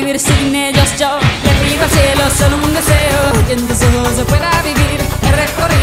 vivir sin ellos yo. Le pido al cielo solo un deseo, que en tus ojos pueda vivir. el recorrido